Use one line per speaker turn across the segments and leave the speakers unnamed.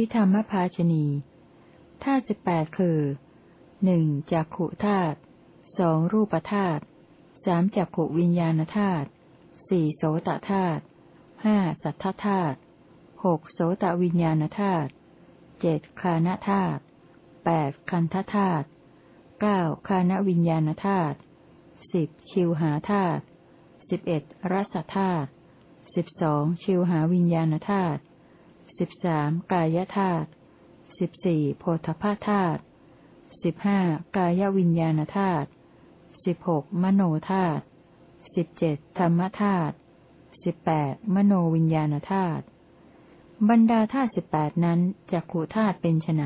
ภิธรรมภาชนีธาตุสิบแปดคือหนึ่งจักขุธาตุสองรูปธาตุสามจักขุวิญญาณธาตุสี่โสตธาตุห้าสัทธธาตุหกโสตวิญญาณธาตุเจ็ดคานธาตุแปดคันธธาตุเก้าคานวิญญาณธาตุสิบชิวหาธาตุสิบเอ็ดรสธาตุสิบสองชิวหาวิญญาณธาตุ สิบสามกายธาตุสิบสี่โพธพาธาตุสิบห้ากายวิญญาณธาตุสิบหกมโนธาตุสิบเจ็ดธรรมธาตุสิบแปดมโนวิญญาณธาตุบรรดาธาตุสิบแปดนั้นจักขุธาตุเป็นไน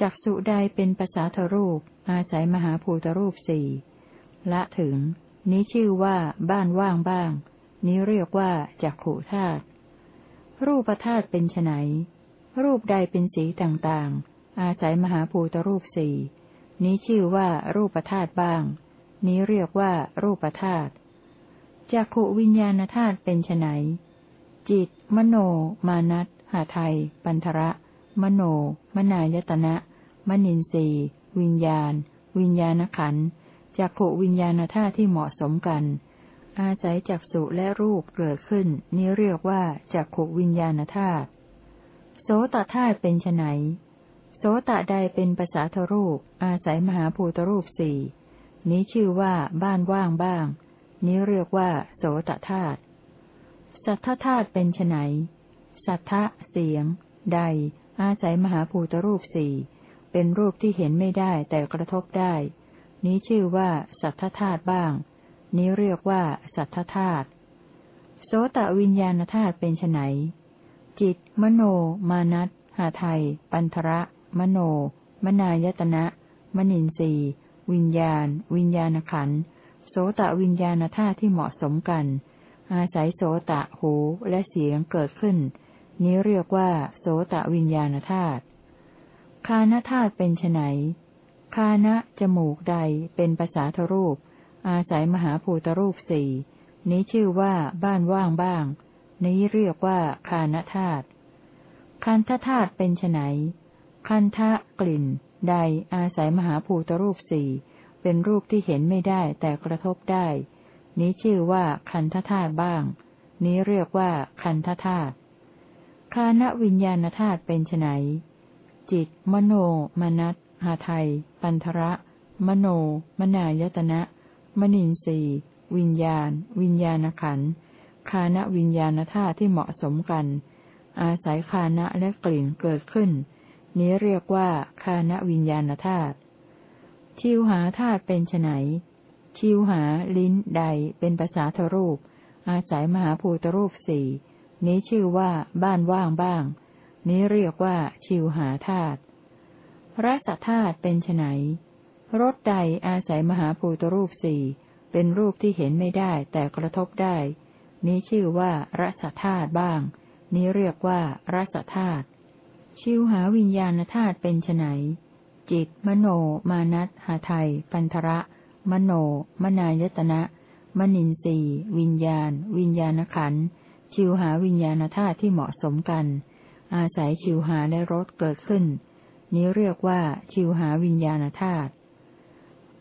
จักสุใดเป็นภาษาทรูป อาศัยมหาภูตรูปสี่ละถึง นี้ชื่อว่าบ้านว่างบ้าง นี้เรียกว่าจักขุธาตุ รูปธาตุเป็นไนรูปใดเป็นสีต่างๆ อาศัยมหาภูตรูปสี่นี้ชื่อว่ารูปธาตุบ้าง นี้เรียกว่ารูปธาตุจักขวิญญาณธาตุเป็นไนจิต มโน มานัตหาไทย ปันทระ มโน มนายตนะ มนินทรีวิญญาณ วิญญาณขันจักขวิญญาณธาตุที่เหมาะสมกัน อาศัยจักสุและรูปเกิดขึ้น นี้เรียกว่าจักขวิญญาณธาตุโสตธาตุเป็นไนโสตใดเป็นภาษาทรูป อาศัยมหาภูตรูปสี่นี้ชื่อว่าบ้านว่างบ้าง นี้เรียกว่า โสตธาตุสัทธธาตุเป็นไนสัทธะเสียง ใด อาศัยมหาภูตรูปสี่เป็นรูปที่เห็นไม่ได้แต่กระทบได้ นี้ชื่อว่าสัทธธาตุบ้าง นี้เรียกว่า สัทธธาตุโสตวิญญาณธาตุเป็นไนจิต มโน มานัตหาไทย ปันทระ มโน มนายตนะ มนินทรีวิญญาณ วิญญาณขันโสตวิญญาณธาตุที่เหมาะสมกัน อาศัยโสตะหูและเสียงเกิดขึ้น นี้เรียกว่า โสตะวิญญาณธาตุคานธาตุเป็นไนคานะจมูกใดเป็นภาษาทรูป อาศัยมหาภูตรูปสี่นี้ชื่อว่าบ้านว่างบ้าง นี้เรียกว่าคานธาตุคันธธาตุเป็นไนคันทะกลิ่น ใดอาศัยมหาภูตรูปสี่เป็นรูปที่เห็นไม่ได้แต่กระทบได้ นี้ชื่อว่าคันธธาตุบ้าง นี้เรียกว่าคันธธาตุคานวิญญาณธาตุเป็นไนจิต มโน มนัตหาไทย ปันทระ มโน มนายตนะ มนินทรีวิญญาณ วิญญาณขันคานวิญญาณธาตุที่เหมาะสมกัน อาศัยคานะและกลิ่นเกิดขึ้น นี้เรียกว่าคานวิญญาณธาตุชิวหาธาตุเป็นไนชิวหาลิ้นใดเป็นภาษาทรูป อาศัยมหาภูตรูปสี่นี้ชื่อว่าบ้านว่างบ้าง นี้เรียกว่าชิวหาธาตุรสธาตุเป็นไน รสใดอาศัยมหาภูตรูปสี่เป็นรูปที่เห็นไม่ได้แต่กระทบได้ นี้ชื่อว่ารสธาตุบ้าง นี้เรียกว่ารสธาตุชิวหาวิญญาณธาตุเป็นไนจิต มโน มานัตหาไทยปันทระ มโน มนายตนะ มนินทรีวิญญาณ วิญญาณขันชิวหาวิญญาณธาตุที่เหมาะสมกัน อาศัยชิวหาและรสเกิดขึ้น นี้เรียกว่าชิวหาวิญญาณธาตุ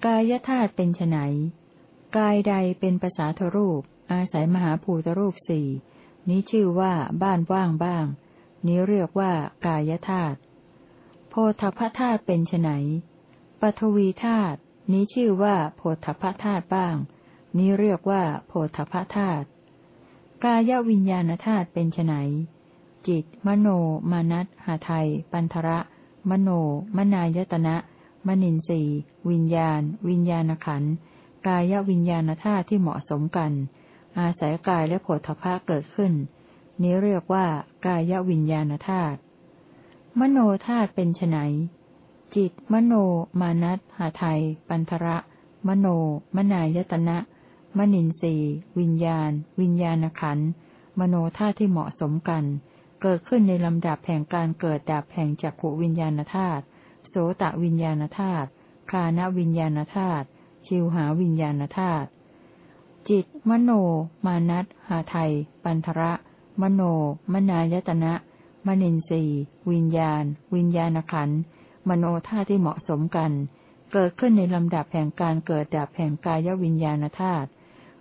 กายธาตุเป็นไนกายใดเป็นภาษาทรูป อาศัยมหาภูตรูปสี่นี้ชื่อว่าบ้านว่างบ้าง นี้เรียกว่ากายธาตุโพธพธาตุเป็นไนปฐวีธาตุนี้ชื่อว่าโพธพธาตุบ้าง นี้เรียกว่าโพธพธาตุกายวิญญาณธาตุเป็นไนจิต มโน มานัตหาไทย ปันทระ มโน มนายตนะ มนินทรีวิญญาณ วิญญาณขันกายวิญญาณธาตุที่เหมาะสมกัน อาศัยกายและโผฏฐะเกิดขึ้น นี้เรียกว่ากายวิญญาณธาตุมโนธาตุเป็นไนจิต มโน มานัตหาไทย ปันทระ มโน มนายตนะ มนินทรีวิญญาณ วิญญาณขันมโนธาตุที่เหมาะสมกัน เกิดขึ้นในลำดับแห่งการเกิดดับแห่งจักขวิญญาณธาตุ ตวิญญาณธาตุคานวิญญาณธาตุชิวหาวิญญาณธาตุจิต มโน มานัตหาไทย ปันทระ มโน มนายตนะ มนินทรีวิญญาณ วิญญาณขันมโนธาตุที่เหมาะสมกัน เกิดขึ้นในลำดับแห่งการเกิดดับแห่งกายวิญญาณธาตุ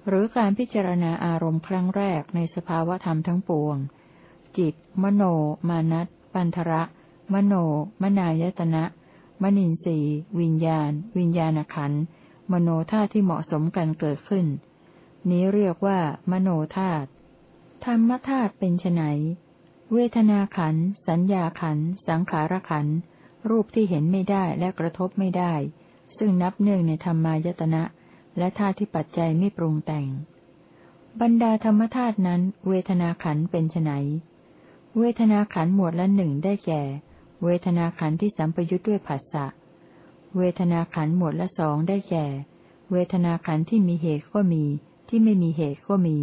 หรือการพิจารณาอารมณ์ครั้งแรกในสภาวะธรรมทั้งปวง จิต มโน มานัตปันทระ มโน มนายตนะ มนินทรีย์ วิญญาณ วิญญาณขันมโนธาตุที่เหมาะสมกันเกิดขึ้น นี้เรียกว่า มโนธาตุธรรมธาตุเป็นไนเวทนาขัน สัญญาขัน สังขารขัน รูปที่เห็นไม่ได้และกระทบไม่ได้ ซึ่งนับเนื่องในธรรมายตนะ และธาตุที่ปัจจัยไม่ปรุงแต่ง บรรดาธรรมธาตุนั้น เวทนาขันเป็นไนเวทนาขันหมวดละหนึ่งได้แก่ เวทนาขันธ์ที่สัมปยุทธ์ด้วยผัสสะ เวทนาขันธ์หมวดละสองได้แก่ เวทนาขันธ์ที่มีเหตุก็มี ที่ไม่มีเหตุก็มี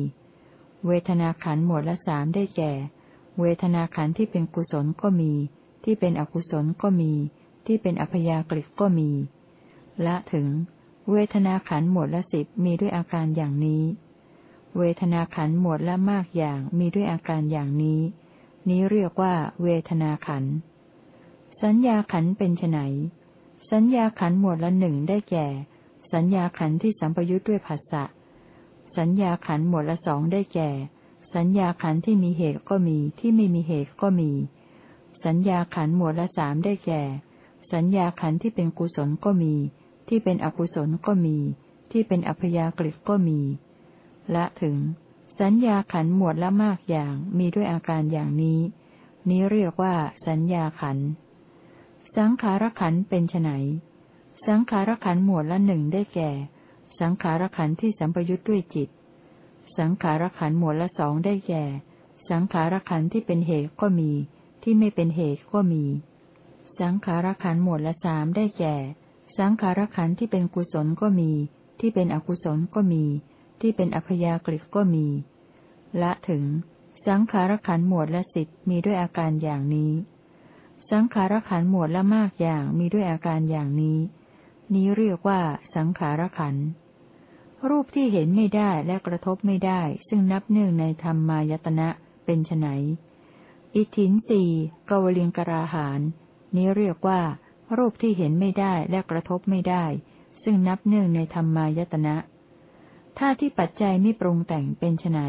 เวทนาขันธ์หมวดละสามได้แก่ เวทนาขันธ์ที่เป็นกุศลก็มี ที่เป็นอกุศลก็มี ที่เป็นอัพยากฤิก็มี ละถึง เวทนาขันธ์หมวดละสิบมีด้วยอาการอย่างนี้ เวทนาขันธ์หมวดละมากอย่างมีด้วยอาการอย่างนี้ นี้เรียกว่า เวทนาขันธ์ สัญญาขันเป็นไนสัญญาขันหมวดละหนึ่งได้แก่ สัญญาขันที่สัมปยุทธ์ด้วยภาษะสัญญาขันหมวดละสองได้แก่ สัญญาขันที่มีเหตุก็มีที่ไม่มีเหตุก็มี สัญญาขันหมวดละสามได้แก่ สัญญาขันที่เป็นกุศลก็มี ที่เป็นอกุศลก็มี ที่เป็นอัพยากฤิก็มี ละถึง สัญญาขันหมวดละมากอย่างมีด้วยอาการอย่างนี้ นี้เรียกว่าสัญญาขัน สังขารขันเป็นไนสังขารขันหมวดละหนึ่งได้แก่ สังขารขันที่สัมปยุทธ์ด้วยจิต สังขารขันหมวดละสองได้แก่ สังขารขันที่เป็นเหตุก็มี ที่ไม่เป็นเหตุก็มี สังขารขันหมวดละสามได้แก่ สังขารขันที่เป็นกุศลก็มี ที่เป็นอกุศลก็มี ที่เป็นอัพยากฤิก็มี ละถึง สังขารขันหมวดละสิบมีด้วยอาการอย่างนี้ สังขารขันหมวดละมากอย่างมีด้วยอาการอย่างนี้ นี้เรียกว่าสังขารขัน รูปที่เห็นไม่ได้และกระทบไม่ได้ ซึ่งนับเนื่งในธรรมายตนะเป็นไนอิทินสีกวลิงกราหาน นี้เรียกว่า รูปที่เห็นไม่ได้และกระทบไม่ได้ ซึ่งนับเนื่งในธรรมายตนะถ้าที่ปัจจัยไม่ปรุงแต่งเป็นไน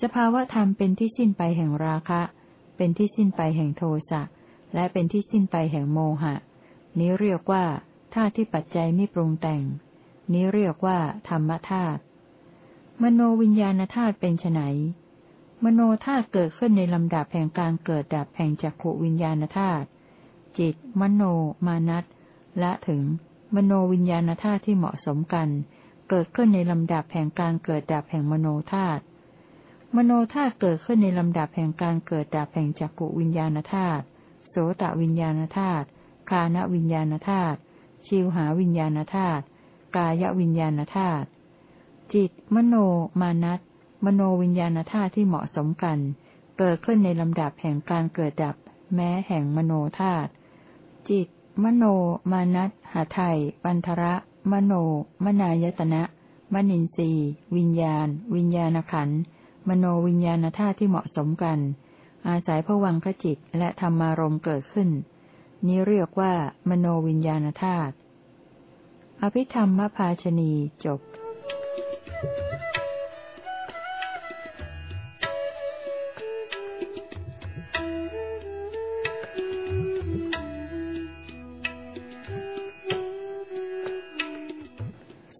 สภาวะธรรมเป็นที่สิ้นไปแห่งราคะ เป็นที่สิ้นไปแห่งโทสะ และเป็นที่สิ้นไปแห่งโมหะ นี้เรียกว่าธาตุที่ปัจจัยไม่ปรุงแต่ง นี้เรียกว่าธรรมธาตุมโนวิญญาณธาตุเป็นไนมโนธาตุเกิดขึ้นในลำดับแห่งการเกิดดับแห่งจักขวิญญาณธาตุจิต มโน มานัตและถึง มโนวิญญาณธาตุที่เหมาะสมกัน เกิดขึ้นในลำดับแห่งการเกิดดับแห่งมโนธาตุมโนธาตุเกิดขึ้นในลำดับแห่งการเกิดดับแห่งจักขวิญญาณธาตุ สตวิญญาณธาตุคานวิญญาณธาตุชิวหาวิญญาณธาตุกายวิญญาณธาตุจิต มโนมานัตมโนวิญญาณธาตุที่เหมาะสมกัน เกิดขึ้นในลำดับแห่งการเกิดดับ แม้แห่งมโนธาตุจิต มโนมานัตหาไทยปันทระ มโน มนายตนะ มนินทรีวิญญาณ วิญญาณขันมโนวิญญาณธาตุที่เหมาะสมกัน อาศัยพวังคจิตและธรรมารมเกิดขึ้น นี้เรียกว่ามโนวิญญาณธาตุอภิธรรมภาชนีจบ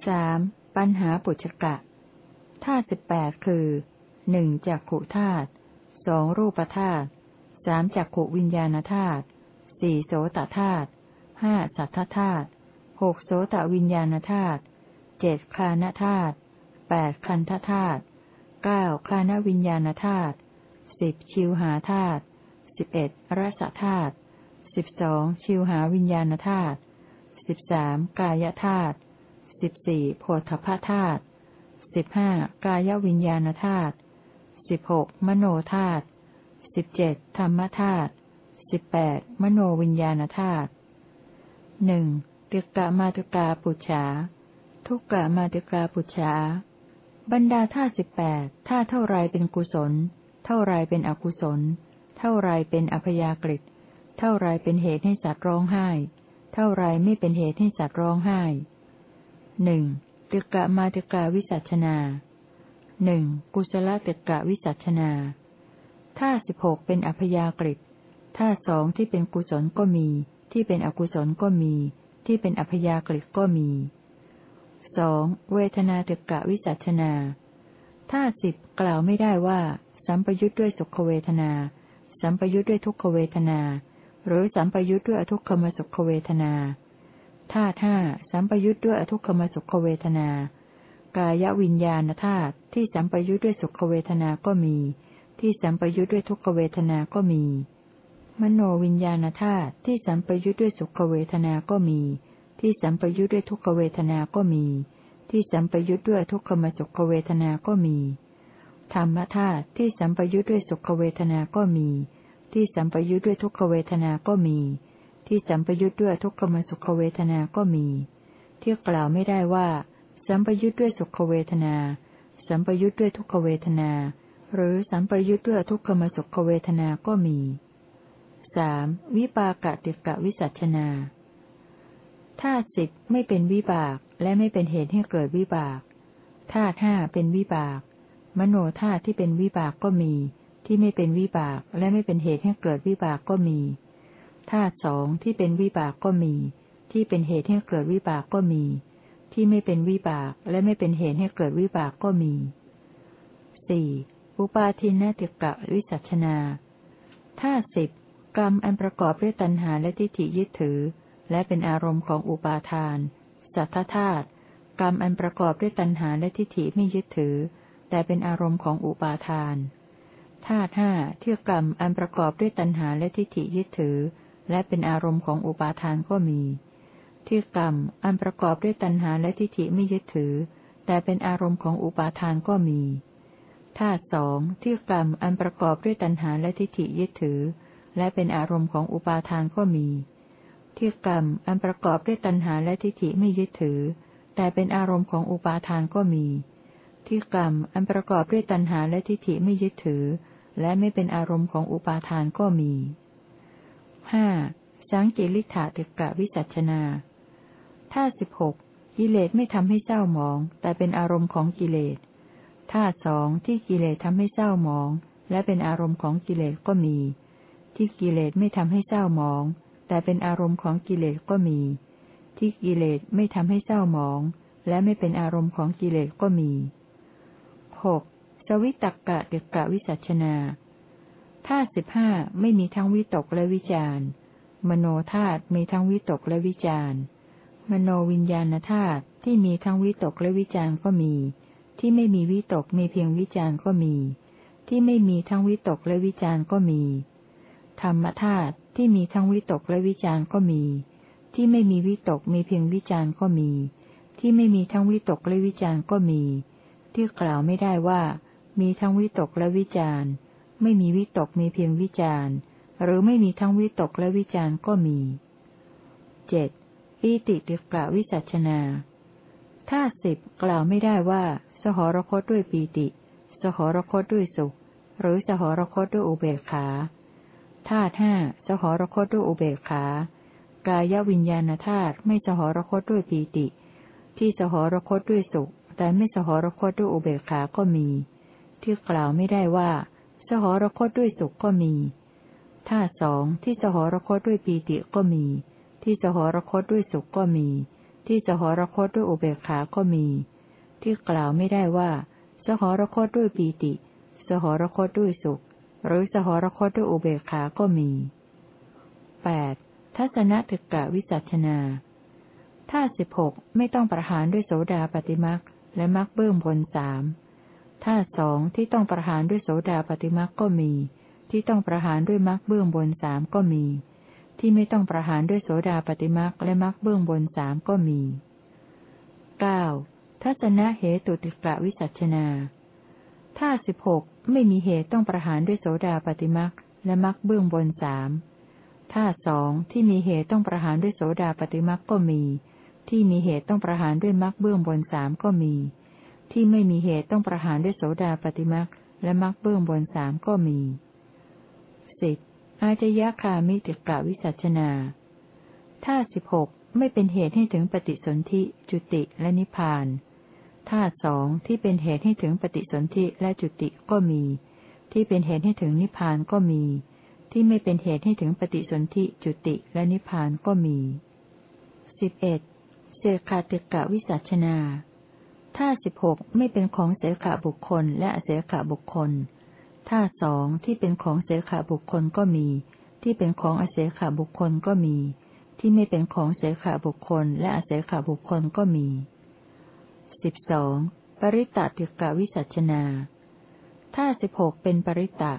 สามปัญหาปุจกะธาตุสิบแปดคือหนึ่งจักขุธาตุ สองรูปธาตุสามจักขวิญญาณธาตุสี่โสตธาตุห้าสัทธธาตุหกโสตวิญญาณธาตุเจ็ดคานธาตุแปดคันธธาตุเก้าคานวิญญาณธาตุสิบชิวหาธาตุสิบเอ็ดรสธาตุสิบสองชิวหาวิญญาณธาตุสิบสามกายธาตุสิบสี่โพธพธาตุสิบห้ากายวิญญาณธาตุ สิบหกมโนธาตุสิบเจ็ดธรรมธาตุสิบแปดมโนวิญญาณธาตุหนึ่งติกะมาตุกาปุจฉา ทุกกะมาตุกาปุจฉา บรรดาธาตุสิบแปดธาตุเท่าไรเป็นกุศล เท่าไรเป็นอกุศล เท่าไรเป็นอพยากฤิเท่าไรเป็นเหตุให้สัตว์ร้องไห้ เท่าไรไม่เป็นเหตุให้สัตว์ร้องไห้หนึ่งตึกะมาตึกะวิสัชนา หนึ่งกุศลตึกะวิสัชนาถ้าสิบหกเป็นอัพยากฤิถ้าสองที่เป็นกุศลก็มี ที่เป็นอกุศลก็มี ที่เป็นอัพยากฤิก็มีสองเวทนาตึกะวิสัชนาถ้าสิบกล่าวไม่ได้ว่า สัมปยุทธ์ด้วยสุขเวทนา สัมปยุทธ์ด้วยทุกขเวทนา หรือสัมปยุทธ์ด้วยอทุกขมสุขเวทนาธาตุห้าสัมปยุทธ์ด้วยอทุกขมสุขเวทนา กายวิญญาณธาตุที่สัมปยุทธ์ด้วยสุขเวทนา ก็มี ที่สัมปยุทธ์ด้วยทุกขเวทนา ก็มี มโนวิญญาณธาตุที่สัมปยุทธ์ด้วยสุขเวทนา ก็มี ที่สัมปยุทธ์ด้วยทุกขเวทนา ก็มี ที่สัมปยุทธ์ด้วยทุกขมสุขเวทนา ก็มี ธรรมธาตุที่สัมปยุทธ์ด้วยสุขเวทนา ก็มี ที่สัมปยุทธ์ด้วยทุกขเวทนา ก็มี ที่สัมปยุทธ์ด้วยทุกขมสุขเวทนา ก็มี ที่กล่าวไม่ได้ว่า สัมปยุทธ์ด้วยสุขเวทนา สัมปยุทธ์ด้วยทุกขเวทนา หรือสัมปยุทธ์ด้วยทุกขมสุขเวทนาก็มีสามวิปากติกะวิสัชนาถ้าสิบไม่เป็นวิบากและไม่เป็นเหตุให้เกิดวิบากธาตุห้าเป็นวิบาก มโนธาตุที่เป็นวิบากก็มี ที่ไม่เป็นวิบากและไม่เป็นเหตุให้เกิดวิบากก็มีธาตุสองที่เป็นวิบากก็มี ที่เป็นเหตุให้เกิดวิบากก็มี ที่ไม่เป็นวิบากและไม่เป็นเหตุให้เกิดวิบากก็มีสี่อุปาทินติกะวิสัชนาธาตุสิบกรรมอันประกอบด้วยตัณหาและทิฏฐิยึดถือ และเป็นอารมณ์ของอุปาทาน สัทธธาตุกรรมอันประกอบด้วยตัณหาและทิฏฐิไม่ยึดถือ แต่เป็นอารมณ์ของอุปาทานธาตุห้าเที่ยกรรมอันประกอบด้วยตัณหาและทิฏฐิยึดถือ และเป็นอารมณ์ของอุปาทานก็มี ที่กรรม อันประกอบด้วยตัณหาและทิฏฐิไม่ยึดถือ แต่เป็นอารมณ์ของอุปาทานก็มีธาตุสองที่กรรมอันประกอบด้วยตัณหาและทิฏฐิยึดถือ และเป็นอารมณ์ของอุปาทานก็มี ที่กรรมอันประกอบด้วยตัณหาและทิฏฐิไม่ยึดถือ แต่เป็นอารมณ์ของอุปาทานก็มี ที่กรรมอันประกอบด้วยตัณหาและทิฏฐิไม่ยึดถือ และไม่เป็นอารมณ์ของอุปาทานก็มีห้าสังกิริธาติกะวิสัชนา ท่าสิบหกกิเลสไม่ทำให้เศร้าหมอง แต่เป็นอารมณ์ของกิเลสท่าสองที่กิเลสทำให้เศร้าหมอง และเป็นอารมณ์ของกิเลสก็มี ที่กิเลสไม่ทำให้เศร้าหมอง แต่เป็นอารมณ์ของกิเลสก็มี ที่กิเลสไม่ทำให้เศร้าหมอง และไม่เป็นอารมณ์ของกิเลสก็มีหกสวิตกะเดกะวิสัชนาธาตุสิบห้าไม่มีทั้งวิตกและวิจารมโนธาตุมีทั้งวิตกและวิจาร มโนวิญญาณธาตุที่มีทั้งวิตกและวิจารก็มี ที่ไม่มีวิตกมีเพียงวิจารก็มี ที่ไม่มีทั้งวิตกและวิจารก็มี ธรรมธาตุที่มีทั้งวิตกและวิจารก็มี ที่ไม่มีวิตกมีเพียงวิจารก็มี ที่ไม่มีทั้งวิตกและวิจารก็มี ที่กล่าวไม่ได้ว่า มีทั้งวิตกและวิจารไม่มีวิตกมีเพียงวิจารหรือไม่มีทั้งวิตกและวิจารก็มีเจ็ด ปีติติกะวิสัชนาถ้าสิบกล่าวไม่ได้ว่า สหรคตด้วยปีติ สหรคตด้วยสุข หรือสหรคตด้วยอุเบกขาธาตุห้าสหรคตด้วยอุเบกขากายวิญญาณธาตุไม่สหรคตด้วยปีติ ที่สหรคตด้วยสุข แต่ไม่สหรคตด้วยอุเบกขาก็มี ที่กล่าวไม่ได้ว่า สหรคตด้วยสุขก็มีธาตุสองที่สหรคตด้วยปีติก็มี ที่สหรคตด้วยสุขก็มี ที่สหรคตด้วยอุเบกขาก็มี ที่กล่าวไม่ได้ว่า สหรคตด้วยปีติ สหรคตด้วยสุข หรือสหรคตด้วยอุเบกขาก็มีแปดทัศนตึกกะวิสัชนาธาสิบหกไม่ต้องประหารด้วยโสดาปฏิมักและมักเบื้องบนสามธาสองที่ต้องประหารด้วยโสดาปฏิมักก็มี ที่ต้องประหารด้วยมักเบื้องบนสามก็มี ที่ไม่ต้องประหารด้วยโสดาปฏิมักและมักเบื้องบนสามก็มีเก้าทัศนะเหตุติกะวิสัชนาธาสิบหกไม่มีเหตุต้องประหารด้วยโสดาปฏิมักและมักเบื้องบนสามธาสองที่มีเหตุต้องประหารด้วยโสดาปฏิมักก็มี ที่มีเหตุต้องประหารด้วยมักเบื้องบนสามก็มี ที่ไม่มีเหตุต้องประหารด้วยโสดาปฏิมักและมักเบื้องบนสามก็มีสิบ อาจยคามิติกะวิสัชนาธาตุสิบหกไม่เป็นเหตุให้ถึงปฏิสนธิจุติและนิพพานธาตุสองที่เป็นเหตุให้ถึงปฏิสนธิและจุติก็มี ที่เป็นเหตุให้ถึงนิพพานก็มี ที่ไม่เป็นเหตุให้ถึงปฏิสนธิจุติและนิพพานก็มีสิบเอ็ดเสกาติกะวิสัชนาธาตุสิบหกไม่เป็นของเสกะบุคคลและเสกะบุคคล ธาตุสองที่เป็นของเสขบุคคลก็มี ที่เป็นของอเสขบุคคลก็มี ที่ไม่เป็นของเสขบุคคล และอเสขบุคคลก็มีสิบสองปริตติกาวิสัชนาธาตุสิบหกเป็นปริตะ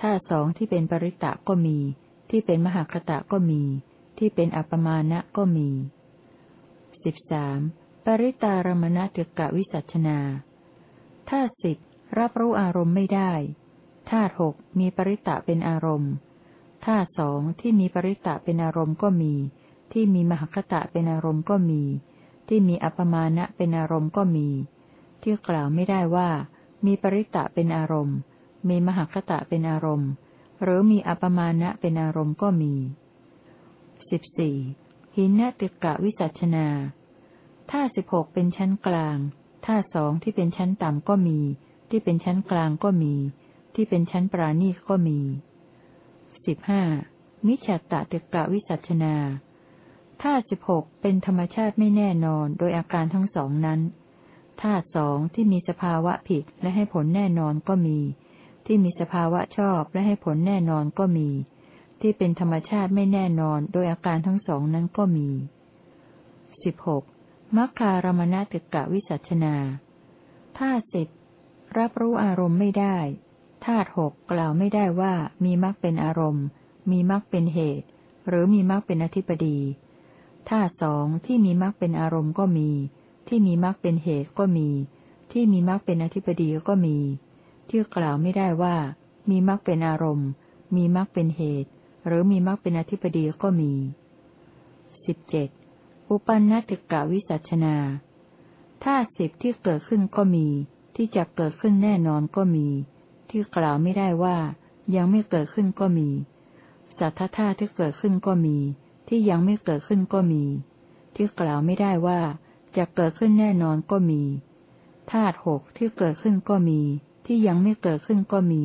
ธาตุสองที่เป็นปริตะก็มี ที่เป็นมหคตะก็มี ที่เป็นอัปมาณะก็มีสิบสามปริตารมณติกะวิสัชนาธาตุสิบรับรู้อารมณ์ไม่ได้ ธาตุหกมีปริตะเป็นอารมณ์ธาตุสองที่มีปริตะเป็นอารมณ์ก็มี ที่มีมหคตะเป็นอารมณ์ก็มี ที่มีอัปมาณะเป็นอารมณ์ก็มี ที่กล่าวไม่ได้ว่า มีปริตะเป็นอารมณ์ มีมหคตะเป็นอารมณ์ หรือมีอัปมาณะเป็นอารมณ์ก็มีสิบสี่หินติกะวิสัชนาธาตุสิบหกเป็นชั้นกลางธาตุสองที่เป็นชั้นต่ำก็มี ที่เป็นชั้นกลางก็มี ที่เป็นชั้นปราณีก็มีสิบห้ามิจฉาตติกะวิสัชนาธาตุสิบหกเป็นธรรมชาติไม่แน่นอนโดยอาการทั้งสองนั้นธาตุสองที่มีสภาวะผิดและให้ผลแน่นอนก็มี ที่มีสภาวะชอบและให้ผลแน่นอนก็มี ที่เป็นธรรมชาติไม่แน่นอนโดยอาการทั้งสองนั้นก็มีสิบหกมัคคารมณติกะวิสัชนาธาตุสิบรับรู้อารมณ์ไม่ได้ ธาตุหกกล่าวไม่ได้ว่ามีมรรคเป็นอารมณ์ มีมรรคเป็นเหตุ หรือมีมรรคเป็นอธิปดีธาตุสองที่มีมรรคเป็นอารมณ์ก็มี ที่มีมรรคเป็นเหตุก็มี ที่มีมรรคเป็นอธิปดีก็มี ที่กล่าวไม่ได้ว่า มีมรรคเป็นอารมณ์ มีมรรคเป็นเหตุ หรือมีมรรคเป็นอธิปดีก็มีสิบเจ็ดอุปันนติกะวิสัชนาธาตุสิบที่เกิดขึ้นก็มี ที่จะเกิดขึ้นแน่นอนก็มี ที่กล่าวไม่ได้ว่า ยังไม่เกิดขึ้นก็มี สัทธาธาที่เกิดขึ้นก็มี ที่ยังไม่เกิดขึ้นก็มี ที่กล่าวไม่ได้ว่า จะเกิดขึ้นแน่นอนก็มีธาตุหกที่เกิดขึ้นก็มี ที่ยังไม่เกิดขึ้นก็มี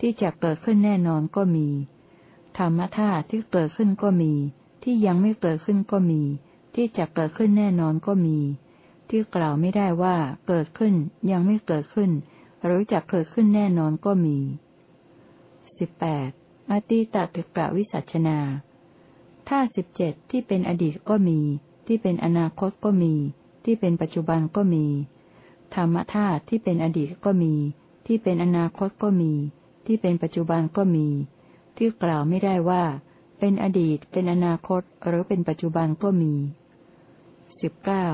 ที่จะเกิดขึ้นแน่นอนก็มี ธรรมธาตุที่เกิดขึ้นก็มี ที่ยังไม่เกิดขึ้นก็มี ที่จะเกิดขึ้นแน่นอนก็มี ที่กล่าวไม่ได้ว่า เกิดขึ้น ยังไม่เกิดขึ้น หรือจะเกิดขึ้นแน่นอนก็มีสิบแปดอตีตติกะวิสัชนาถ้าสิบเจ็ดที่เป็นอดีตก็มี ที่เป็นอนาคตก็มี ที่เป็นปัจจุบันก็มี ธรรมธาตุที่เป็นอดีตก็มี ที่เป็นอนาคตก็มี ที่เป็นปัจจุบันก็มี ที่กล่าวไม่ได้ว่า เป็นอดีต เป็นอนาคต หรือเป็นปัจจุบันก็มีสิบเก้า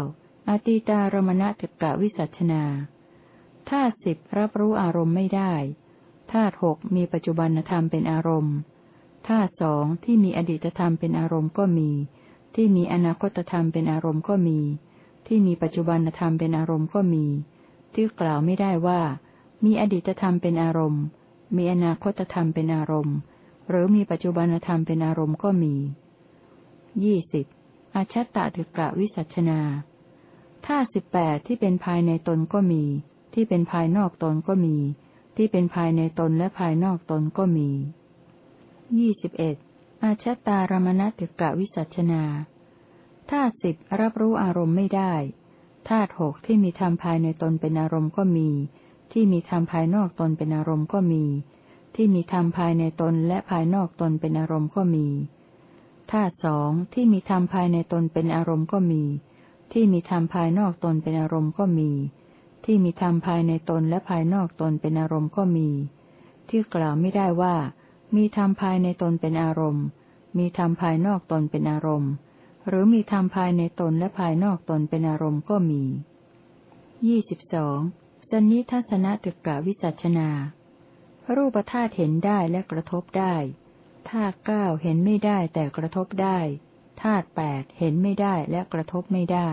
อตีตารมณติกะวิสัชนา ธาตุสิบรับรู้อารมณ์ไม่ได้ ธาตุหกมีปัจจุบันธรรมเป็นอารมณ์ ธาตุสองที่มีอดีตธรรมเป็นอารมณ์ก็มี ที่มีอนาคตธรรมเป็นอารมณ์ก็มี ที่มีปัจจุบันธรรมเป็นอารมณ์ก็มี ที่กล่าวไม่ได้ว่า มีอดีตธรรมเป็นอารมณ์ มีอนาคตธรรมเป็นอารมณ์ หรือมีปัจจุบันธรรมเป็นอารมณ์ก็มียี่สิบอาชัตตติกะวิสัชนาธาตุสิบแปดที่เป็นภายในตนก็มี ที่เป็นภายนอกตนก็มี ที่เป็นภายในตนและภายนอกตนก็มียี่สิบเอ็ดอาชตารมณติกะวิสัชนาธาตุสิบรับรู้อารมณ์ไม่ได้ธาตุหกที่มีธรรมภายในตนเป็นอารมณ์ก็มี ที่มีธรรมภายนอกตนเป็นอารมณ์ก็มี ที่มีธรรมภายในตนและภายนอกตนเป็นอารมณ์ก็มีธาตุสองที่มีธรรมภายในตนเป็นอารมณ์ก็มี ที่มีธรรมภายนอกตนเป็นอารมณ์ก็มี ที่มีธรรมภายในตนและภายนอกตนเป็นอารมณ์ก็มี ที่กล่าวไม่ได้ว่า มีธรรมภายในตนเป็นอารมณ์ มีธรรมภายนอกตนเป็นอารมณ์ หรือมีธรรมภายในตนและภายนอกตนเป็นอารมณ์ก็มียี่สิบสองสนิทัศนตึกกะวิสัชนา รูปธาตุเห็นได้และกระทบได้ธาตุเก้าเห็นไม่ได้แต่กระทบได้ธาตุแปดเห็นไม่ได้และกระทบไม่ได้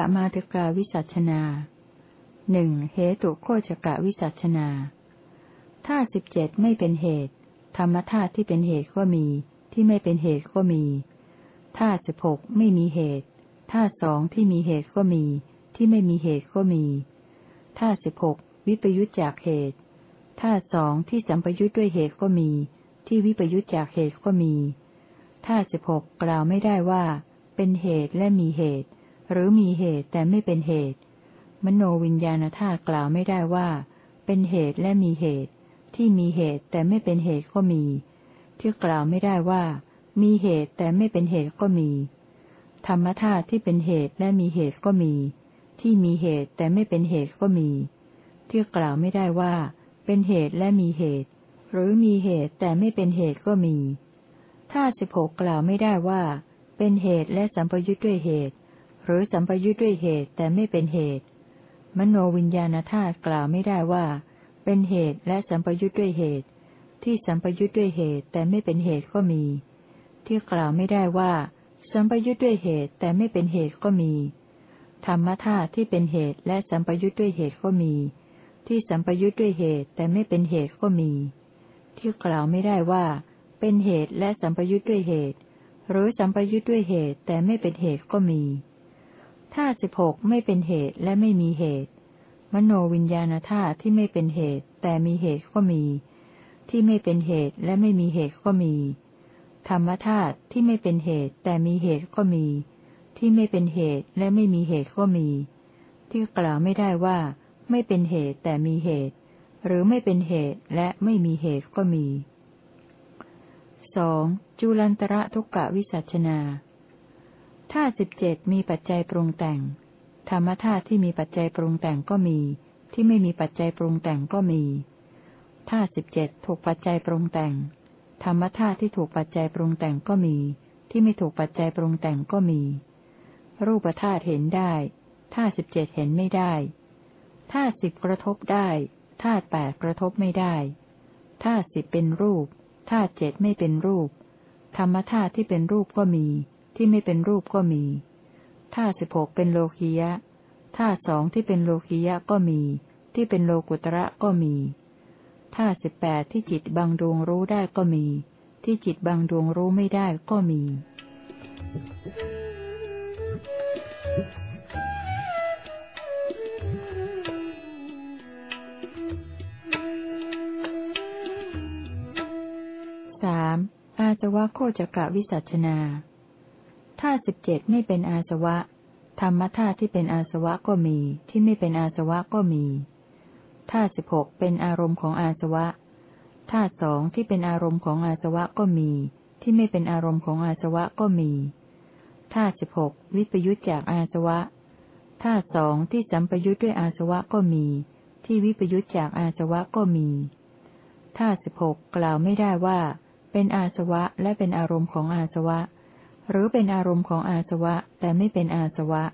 ะมาตกาวิสัชนาหนึ่งเหตุโคจกะวิสัชนาธาตุสิบเจ็ดไม่เป็นเหตุ ธรรมธาตุที่เป็นเหตุก็มี ที่ไม่เป็นเหตุก็มีธาตุสิบหกไม่มีเหตุธาตุสองที่มีเหตุก็มี ที่ไม่มีเหตุก็มีธาตุสิบหกวิปยุจจากเหตุธาตุสองที่สัมปยุจด้วยเหตุก็มี ที่วิปยุจจากเหตุก็มีธาตุสิบหกกล่าวไม่ได้ว่า เป็นเหตุและมีเหตุ หรือมีเหตุแต่ไม่เป็นเหตุ มโนวิญญาณธาตุกล่าวไม่ได้ว่า เป็นเหตุและมีเหตุ ที่มีเหตุแต่ไม่เป็นเหตุก็มี ที่กล่าวไม่ได้ว่า มีเหตุแต่ไม่เป็นเหตุก็มี ธรรมธาตุที่เป็นเหตุและมีเหตุก็มี ที่มีเหตุแต่ไม่เป็นเหตุก็มี ที่กล่าวไม่ได้ว่า เป็นเหตุและมีเหตุ หรือมีเหตุแต่ไม่เป็นเหตุก็มีธาตุสิบหกกล่าวไม่ได้ว่า เป็นเหตุและสัมปยุทธ์ด้วยเหตุ หรือสัมปยุทธ์ด้วยเหตุแต่ไม่เป็นเหตุ มโนวิญญาณธาตุกล่าวไม่ได้ว่า เป็นเหตุและสัมปยุทธ์ด้วยเหตุ ที่สัมปยุทธ์ด้วยเหตุแต่ไม่เป็นเหตุก็มี ที่กล่าวไม่ได้ว่า สัมปยุทธ์ด้วยเหตุแต่ไม่เป็นเหตุก็มี ธรรมธาตุที่เป็นเหตุและสัมปยุทธ์ด้วยเหตุก็มี ที่สัมปยุทธ์ด้วยเหตุแต่ไม่เป็นเหตุก็มี ที่กล่าวไม่ได้ว่า เป็นเหตุและสัมปยุทธ์ด้วยเหตุหรือสัมปยุทธ์ด้วยเหตุแต่ไม่เป็นเหตุก็มี ธาตุสิบหกไม่เป็นเหตุและไม่มีเหตุ มโนวิญญาณธาตุที่ไม่เป็นเหตุ แต่มีเหตุก็มี ที่ไม่เป็นเหตุและไม่มีเหตุก็มี ธรรมธาตุที่ไม่เป็นเหตุ แต่มีเหตุก็มี ที่ไม่เป็นเหตุและไม่มีเหตุก็มี ที่กล่าวไม่ได้ว่า ไม่เป็นเหตุแต่มีเหตุ หรือไม่เป็นเหตุและไม่มีเหตุก็มีสองจุลันตระทุกกะวิสัชนา ธาตุสิบเจ็ดมีปัจจัยปรุงแต่ง ธรรมธาตุที่มีปัจจัยปรุงแต่งก็มี ที่ไม่มีปัจจัยปรุงแต่งก็มี ธาตุสิบเจ็ดถูกปัจจัยปรุงแต่ง ธรรมธาตุที่ถูกปัจจัยปรุงแต่งก็มี ที่ไม่ถูกปัจจัยปรุงแต่งก็มี รูปธาตุเห็นได้ ธาตุสิบเจ็ดเห็นไม่ได้ ธาตุสิบกระทบได้ ธาตุแปดกระทบไม่ได้ ธาตุสิบเป็นรูป ธาตุเจ็ดไม่เป็นรูป ธรรมธาตุที่เป็นรูปก็มี ที่ไม่เป็นรูปก็มีธาตุสิบหกเป็นโลคียะธาตุสองที่เป็นโลคียะก็มี ที่เป็นโลกุตระก็มีธาตุสิบแปดที่จิตบางดวงรู้ได้ก็มี ที่จิตบางดวงรู้ไม่ได้ก็มีอาสวะโคจกะวิสัชนา ธาตุสิบเจ็ดไม่เป็นอาสวะ ธรรมธาตุที่เป็นอาสวะก็มี ที่ไม่เป็นอาสวะก็มี ธาตุสิบหกเป็นอารมณ์ของอาสวะ ธาตุสองที่เป็นอารมณ์ของอาสวะก็มี ที่ไม่เป็นอารมณ์ของอาสวะก็มี ธาตุสิบหกวิปยุจจากอาสวะ ธาตุสองที่สัมปยุจด้วยอาสวะก็มี ที่วิปยุจจากอาสวะก็มี ธาตุสิบหกกล่าวไม่ได้ว่า เป็นอาสวะและเป็นอารมณ์ของอาสวะ หรือเป็นอารมณ์ของอาสวะ แต่ไม่เป็นอาสวะ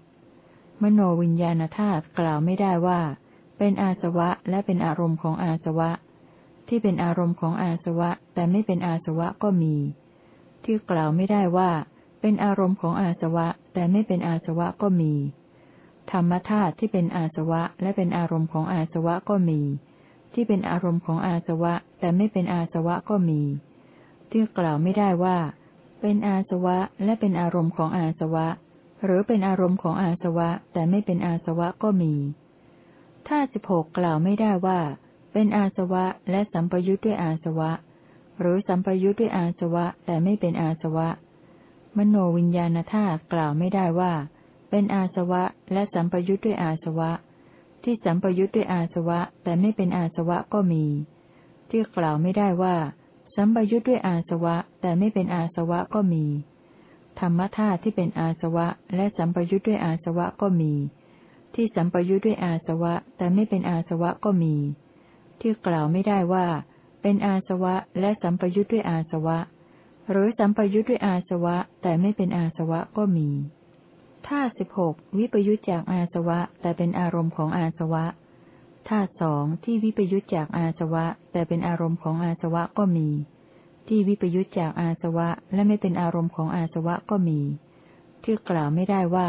มโนวิญญาณธาตุกล่าวไม่ได้ว่า เป็นอาสวะและเป็นอารมณ์ของอาสวะ ที่เป็นอารมณ์ของอาสวะ แต่ไม่เป็นอาสวะก็มี ที่กล่าวไม่ได้ว่า เป็นอารมณ์ของอาสวะ แต่ไม่เป็นอาสวะก็มี ธรรมธาตุที่เป็นอาสวะ และเป็นอารมณ์ของอาสวะก็มี ที่เป็นอารมณ์ของอาสวะ แต่ไม่เป็นอาสวะก็มี ที่กล่าวไม่ได้ว่า เป็นอาสวะและเป็นอารมณ์ของอาสวะ หรือเป็นอารมณ์ของอาสวะ แต่ไม่เป็นอาสวะก็มีถ้าสิบหกกล่าวไม่ได้ว่า เป็นอาสวะและสัมปยุทธ์ด้วยอาสวะ หรือสัมปยุทธ์ด้วยอาสวะแต่ไม่เป็นอาสวะ มโนวิญญาณธาตุกล่าวไม่ได้ว่า เป็นอาสวะและสัมปยุทธ์ด้วยอาสวะ ที่สัมปยุทธ์ด้วยอาสวะแต่ไม่เป็นอาสวะก็มี ที่กล่าวไม่ได้ว่า สัมปยุทธ์ด้วยอาสวะ แต่ไม่เป็นอาสวะก็มี ธรรมธาตุที่เป็นอาสวะ และสัมปยุทธ์ด้วยอาสวะก็มี ที่สัมปยุทธ์ด้วยอาสวะ แต่ไม่เป็นอาสวะก็มี ที่กล่าวไม่ได้ว่า เป็นอาสวะและสัมปยุทธ์ด้วยอาสวะ หรือสัมปยุทธ์ด้วยอาสวะ แต่ไม่เป็นอาสวะก็มีธาตุสิบหกวิปยุทธจากอาสวะ แต่เป็นอารมณ์ของอาสวะ ธาตุสองที่วิปยุจจากอาสวะ แต่เป็นอารมณ์ของอาสวะก็มี ที่วิปยุจจากอาสวะและไม่เป็นอารมณ์ของอาสวะก็มี ที่กล่าวไม่ได้ว่า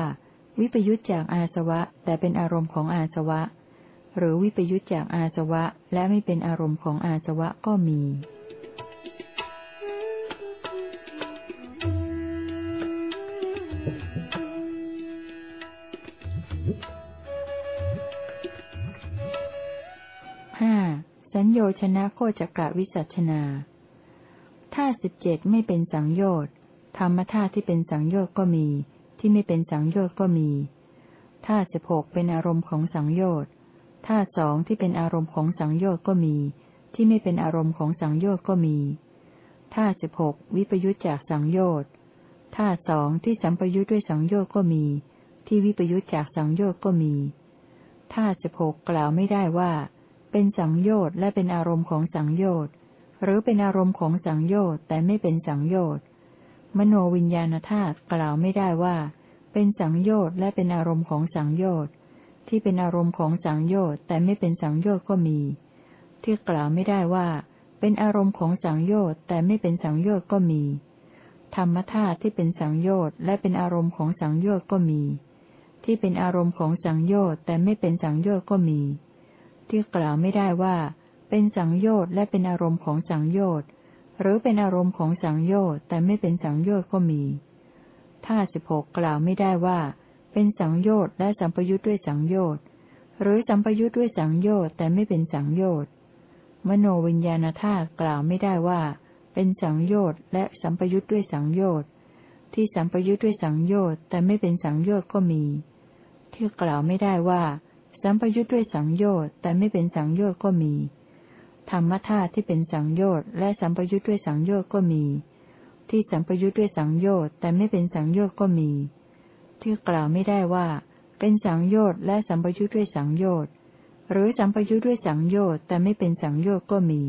วิปยุจจากอาสวะ แต่เป็นอารมณ์ของอาสวะ หรือวิปยุจจากอาสวะ และไม่เป็นอารมณ์ของอาสวะก็มี โยชนะโคจกะวิสัชนาถ้าสิบเจ็ดไม่เป็นสังโยชน์ธรรมธาตุที่เป็นสังโยชน์ก็มี ที่ไม่เป็นสังโยชน์ก็มีธาตุสิบหกเป็นอารมณ์ของสังโยชน์ธาตุสองที่เป็นอารมณ์ของสังโยชน์ก็มี ที่ไม่เป็นอารมณ์ของสังโยชน์ก็มีธาตุสิบหกวิปยุจจากสังโยชน์ธาตุสองที่สัมปยุจด้วยสังโยชน์ก็มี ที่วิปยุจจากสังโยชน์ก็มีธาตุสิบหกกล่าวไม่ได้ว่า เป็นสังโยชน์และเป็นอารมณ์ของสังโยชน์ หรือเป็นอารมณ์ของสังโยชน์แต่ไม่เป็นสังโยชน์ มโนวิญญาณธาตุกล่าวไม่ได้ว่า เป็นสังโยชน์และเป็นอารมณ์ของสังโยชน์ ที่เป็นอารมณ์ของสังโยชน์แต่ไม่เป็นสังโยชน์ก็มี ที่กล่าวไม่ได้ว่า เป็นอารมณ์ของสังโยชน์แต่ไม่เป็นสังโยชน์ก็มี ธรรมธาตุที่เป็นสังโยชน์และเป็นอารมณ์ของสังโยชน์ก็มี ที่เป็นอารมณ์ของสังโยชน์แต่ไม่เป็นสังโยชน์ก็มี ที่กล่าวไม่ได้ว่า เป็นสังโยชน์และเป็นอารมณ์ของสังโยชน์ หรือเป็นอารมณ์ของสังโยชน์แต่ไม่เป็นสังโยชน์ก็มีถ้าสิบหกกล่าวไม่ได้ว่า เป็นสังโยชน์และสัมปยุทธ์ด้วยสังโยชน์ หรือสัมปยุทธ์ด้วยสังโยชน์แต่ไม่เป็นสังโยชน์ มโนวิญญาณธาตุกล่าวไม่ได้ว่า เป็นสังโยชน์และสัมปยุทธ์ด้วยสังโยชน์ ที่สัมปยุทธ์ด้วยสังโยชน์แต่ไม่เป็นสังโยชน์ก็มี ที่กล่าวไม่ได้ว่า สัมปยุทธ์ด้วยสังโยชน์แต่ไม่เป็นสังโยชน์ก็มี ธรรมธาตุที่เป็นสังโยชน์และสัมปยุทธ์ด้วยสังโยชน์ก็มี ที่สัมปยุทธ์ด้วยสังโยชน์แต่ไม่เป็นสังโยชน์ก็มี ที่กล่าวไม่ได้ว่า เป็นสังโยชน์และสัมปยุทธ์ด้วยสังโยชน์หรือสัมปยุทธ์ด้วยสังโยชน์แต่ไม่เป็นสังโยชน์ก็มี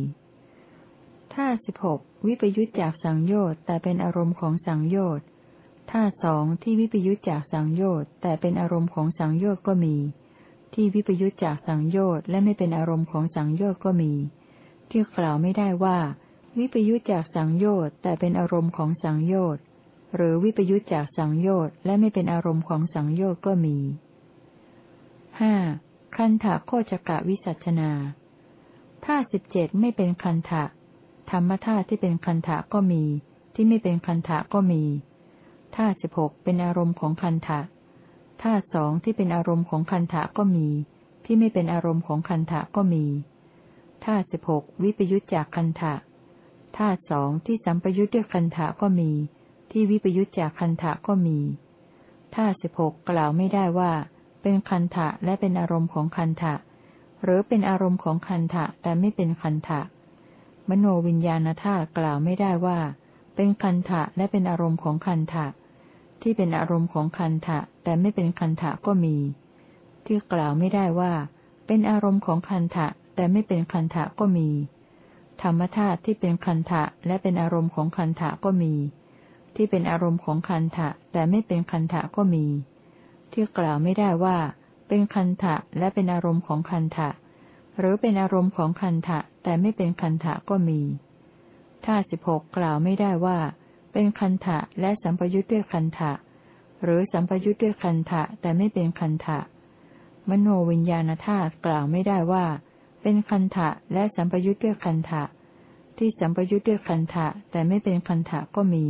ถ้าสิบหกวิปยุทธจากสังโยชน์แต่เป็นอารมณ์ของสังโยชน์ถ้าสองที่วิปยุทธจากสังโยชน์แต่เป็นอารมณ์ของสังโยชน์ก็มี ที่วิปยุทธจากสังโยชน์และไม่เป็นอารมณ์ของสังโยชน์ก็มี ที่กล่าวไม่ได้ว่า วิปยุจจากสังโยชน์แต่เป็นอารมณ์ของสังโยชน์หรือวิปยุจจากสังโยชน์และไม่เป็นอารมณ์ของสังโยชน์ก็มีห้าคันถะโคจกะวิสัชนาถ้าสิบเจ็ดไม่เป็นคันถะธรรมธาตุที่เป็นคันถะก็มี ที่ไม่เป็นคันถะก็มีถ้าสิบหกเป็นอารมณ์ของคันถะ ถ้าสองที่เป็นอารมณ์ของคันถะก็มี ที่ไม่เป็นอารมณ์ของคันถะก็มีธาตุสิบหกวิปยุจจากคันธะธาตุสองที่สัมปยุจด้วยคันธะก็มี ที่วิปยุจจากคันธะก็มีธาตุสิบหกกล่าวไม่ได้ว่า เป็นคันธะและเป็นอารมณ์ของคันธะหรือเป็นอารมณ์ของคันธะแต่ไม่เป็นคันธะมโนวิญญาณธาตุกล่าวไม่ได้ว่า เป็นคันธะและเป็นอารมณ์ของคันธะ ที่เป็นอารมณ์ของคันธะแต่ไม่เป็นคันธะก็มี ที่กล่าวไม่ได้ว่า เป็นอารมณ์ของคันธะแต่ไม่เป็นคันทะก็มี ธรรมธาตุที่เป็นคันทะและเป็นอารมณ์ของคันทะก็มี ที่เป็นอารมณ์ของคันทะแต่ไม่เป็นคันทะก็มี ที่กล่าวไม่ได้ว่า เป็นคันทะและเป็นอารมณ์ของคันทะหรือเป็นอารมณ์ของคันทะแต่ไม่เป็นคันทะก็มีถ้าสิบหกกล่าวไม่ได้ว่า เป็นคันทะและสัมปยุทธ์ด้วยคันทะหรือสัมปยุทธ์ด้วยคันทะแต่ไม่เป็นคันทะมโนวิญญาณธาตุกล่าวไม่ได้ว่า เป็นคันทะและสัมปยุทธ์ด้วยคันทะที่สัมปยุทธ์ด้วยคันทะแต่ไม่เป็นคันทะก็มี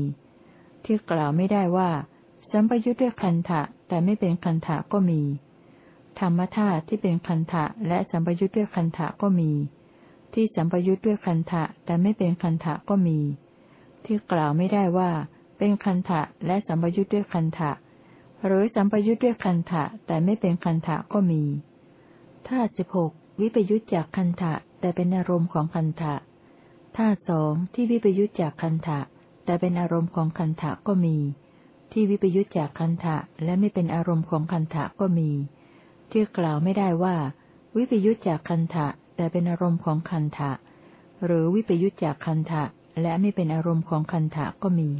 ที่กล่าวไม่ได้ว่า สัมปยุทธ์ด้วยคันทะแต่ไม่เป็นคันทะก็มี ธรรมธาตุที่เป็นคันทะและสัมปยุทธ์ด้วยคันทะก็มี ที่สัมปยุทธ์ด้วยคันทะแต่ไม่เป็นคันทะก็มี ที่กล่าวไม่ได้ว่า เป็นคันทะและสัมปยุทธ์ด้วยคันทะหรือสัมปยุทธ์ด้วยคันทะแต่ไม่เป็นคันทะก็มีธาตุสิบหกวิปยุจจากคันทะแต่เป็นอารมณ์ของคันทะธาตุสองที่วิปยุจจากคันทะแต่เป็นอารมณ์ของคันทะก็มี ที่วิปยุจจากคันทะและไม่เป็นอารมณ์ของคันทะก็มี ที่กล่าวไม่ได้ว่า วิปยุจจากคันทะแต่เป็นอารมณ์ของคันทะหรือวิปยุจจากคันทะ และไม่เป็นอารมณ์ของคันธะก็มี